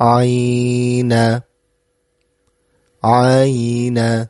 عين عين